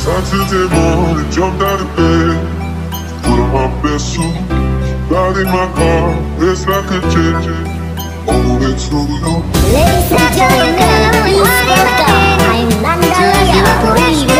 Saturday morning, jumped out of bed. Put on my best suit, got in my car It's like a change all the way to you Ladies, not your window, I'm Mandalaya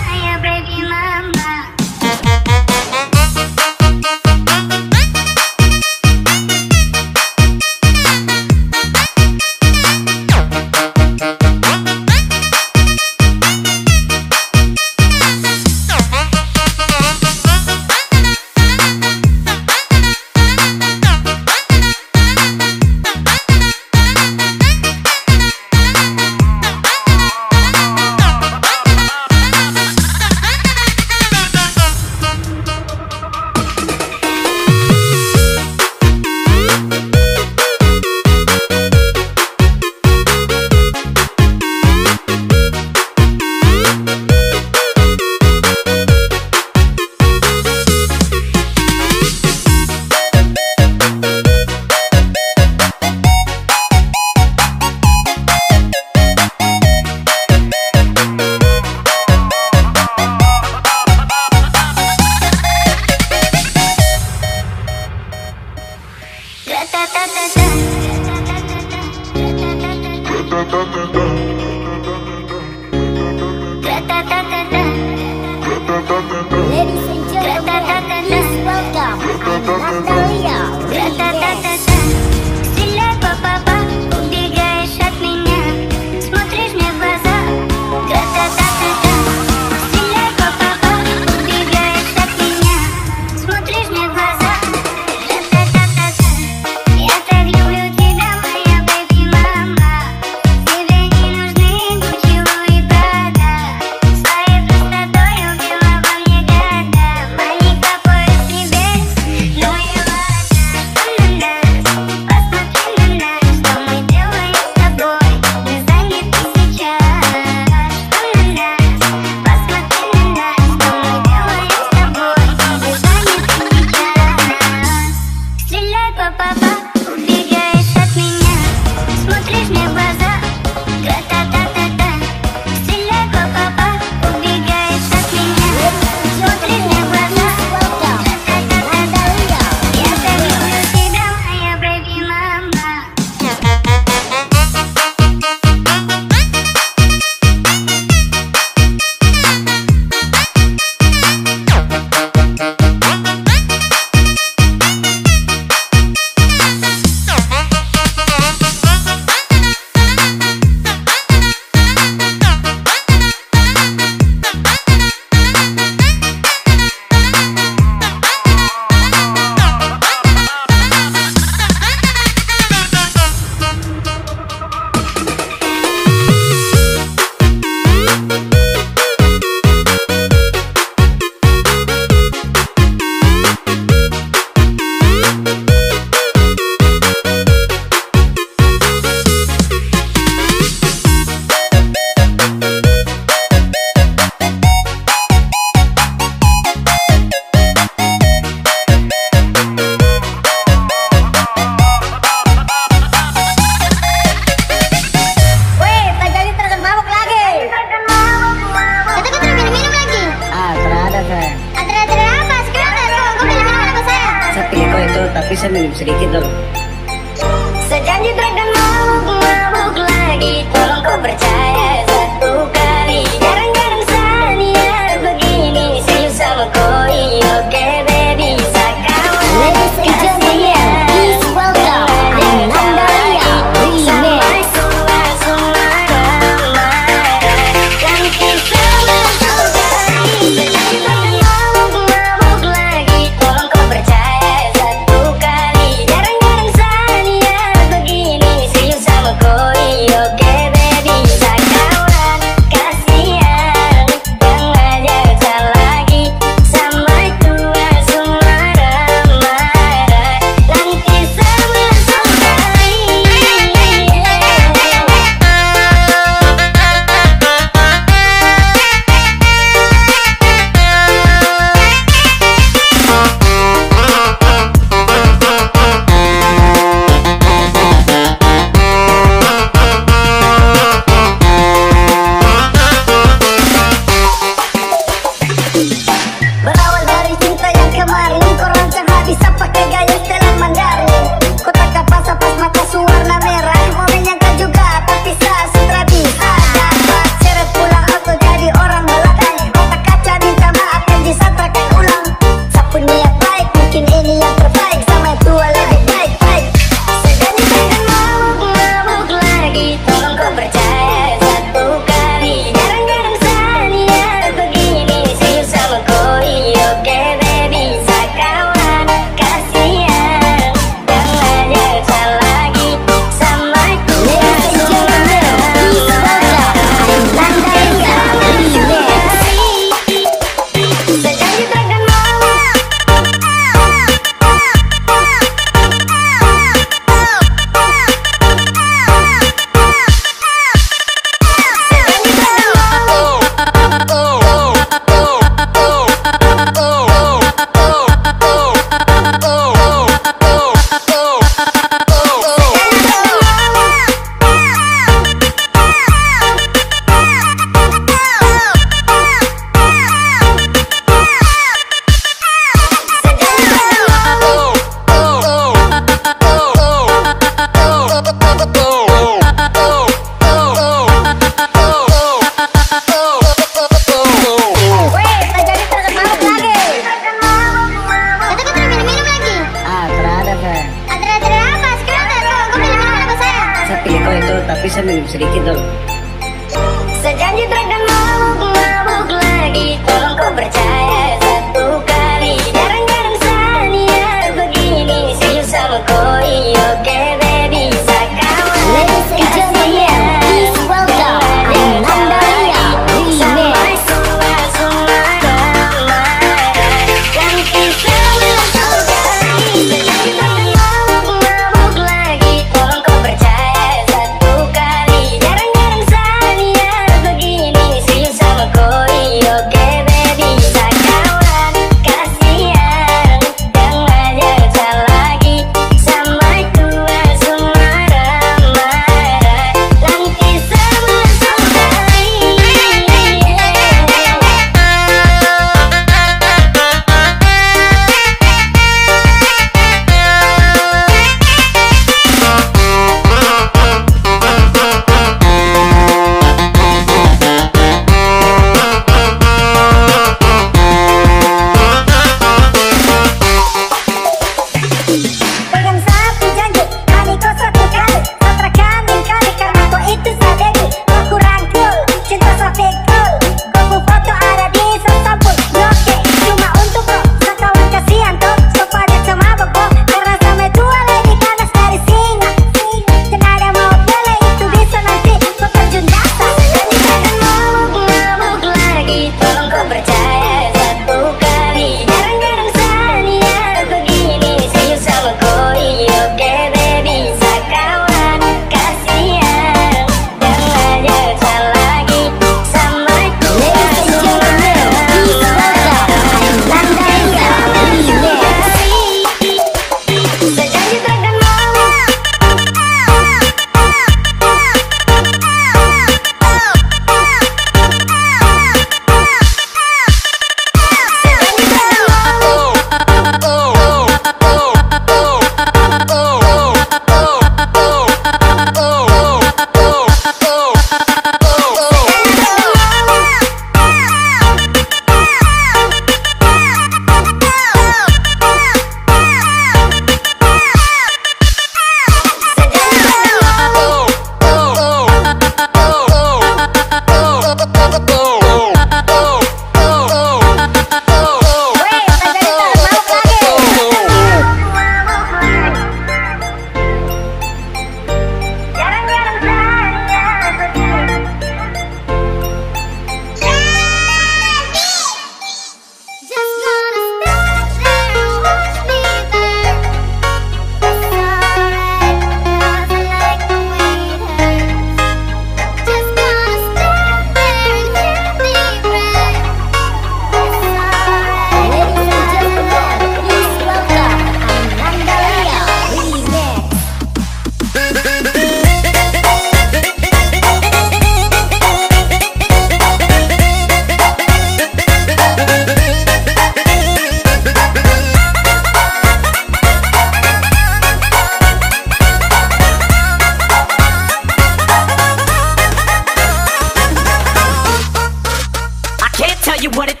you what it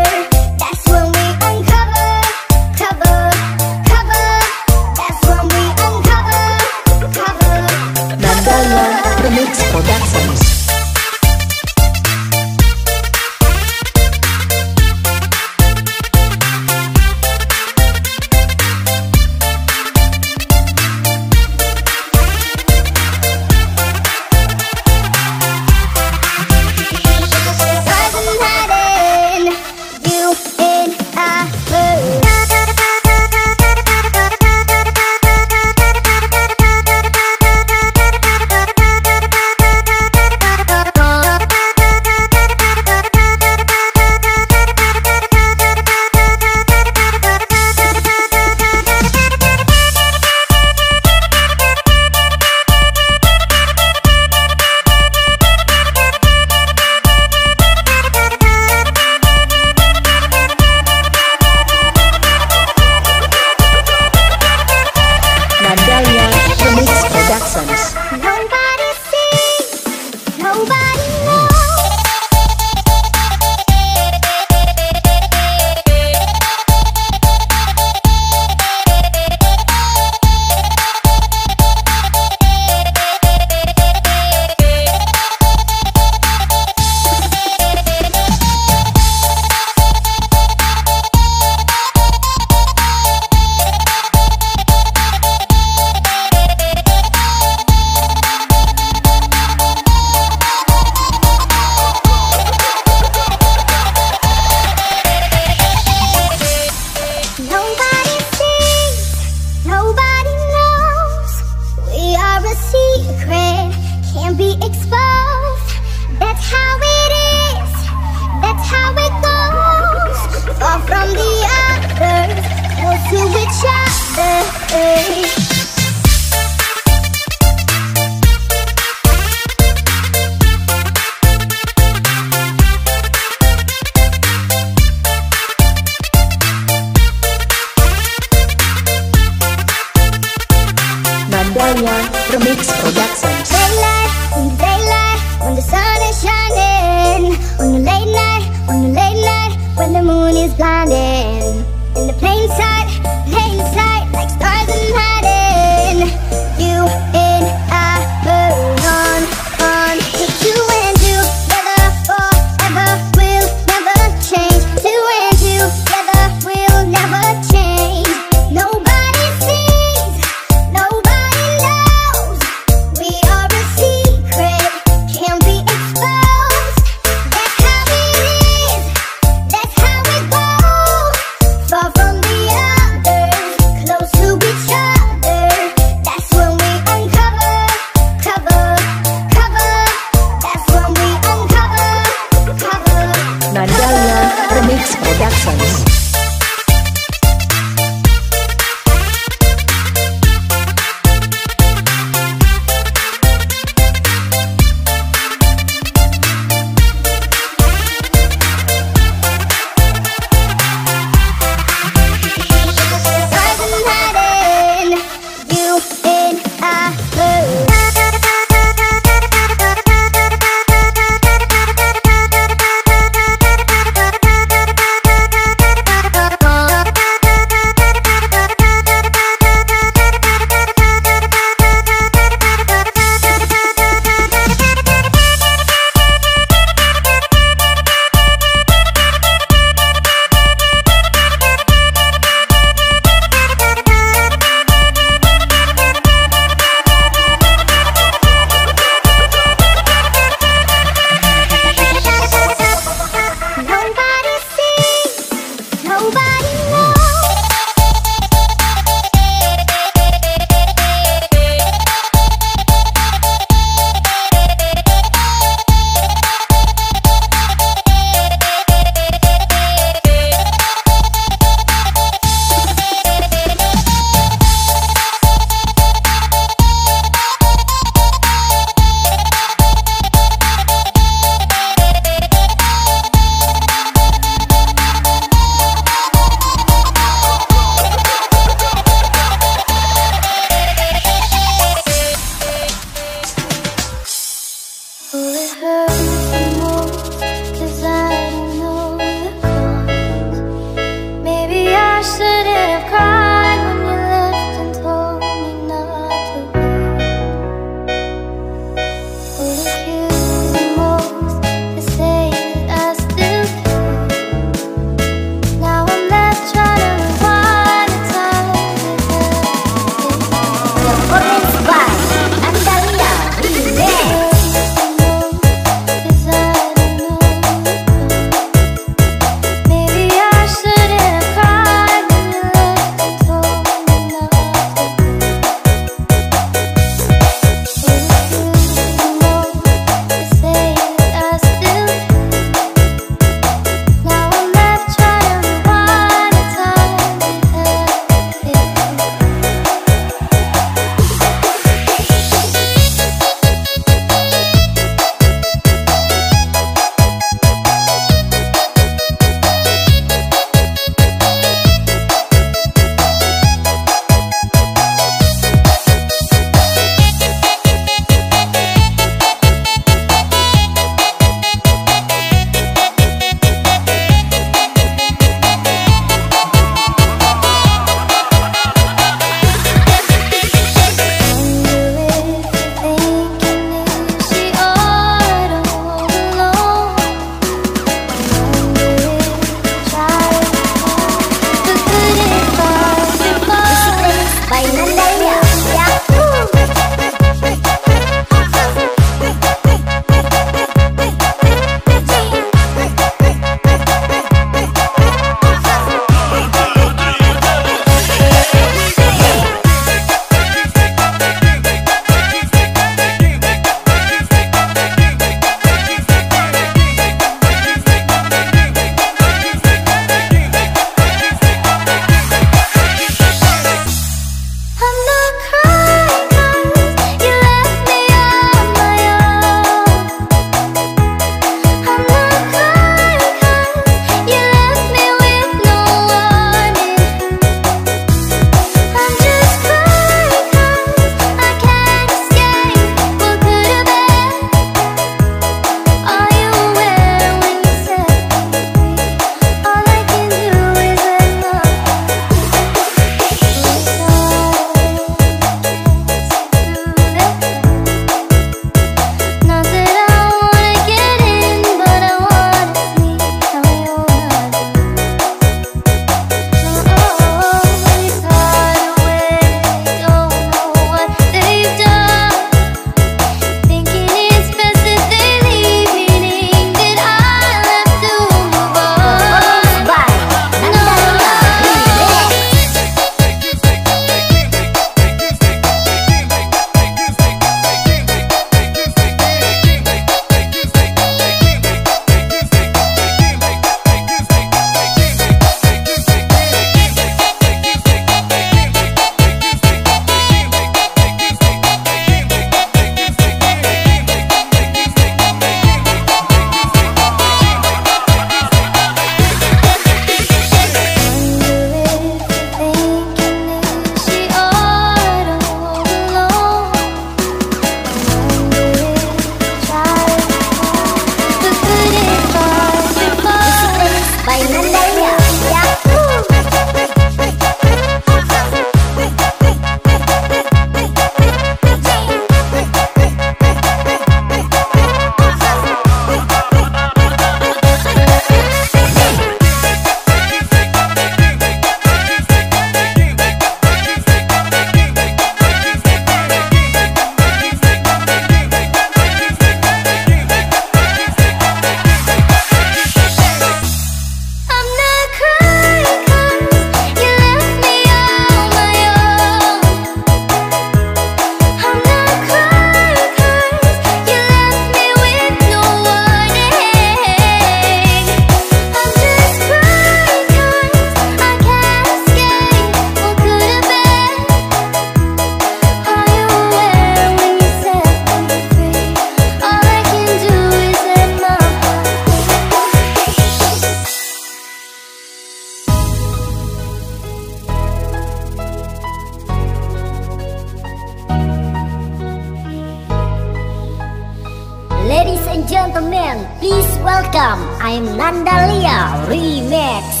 gentlemen, please welcome I am Nandalia Remix.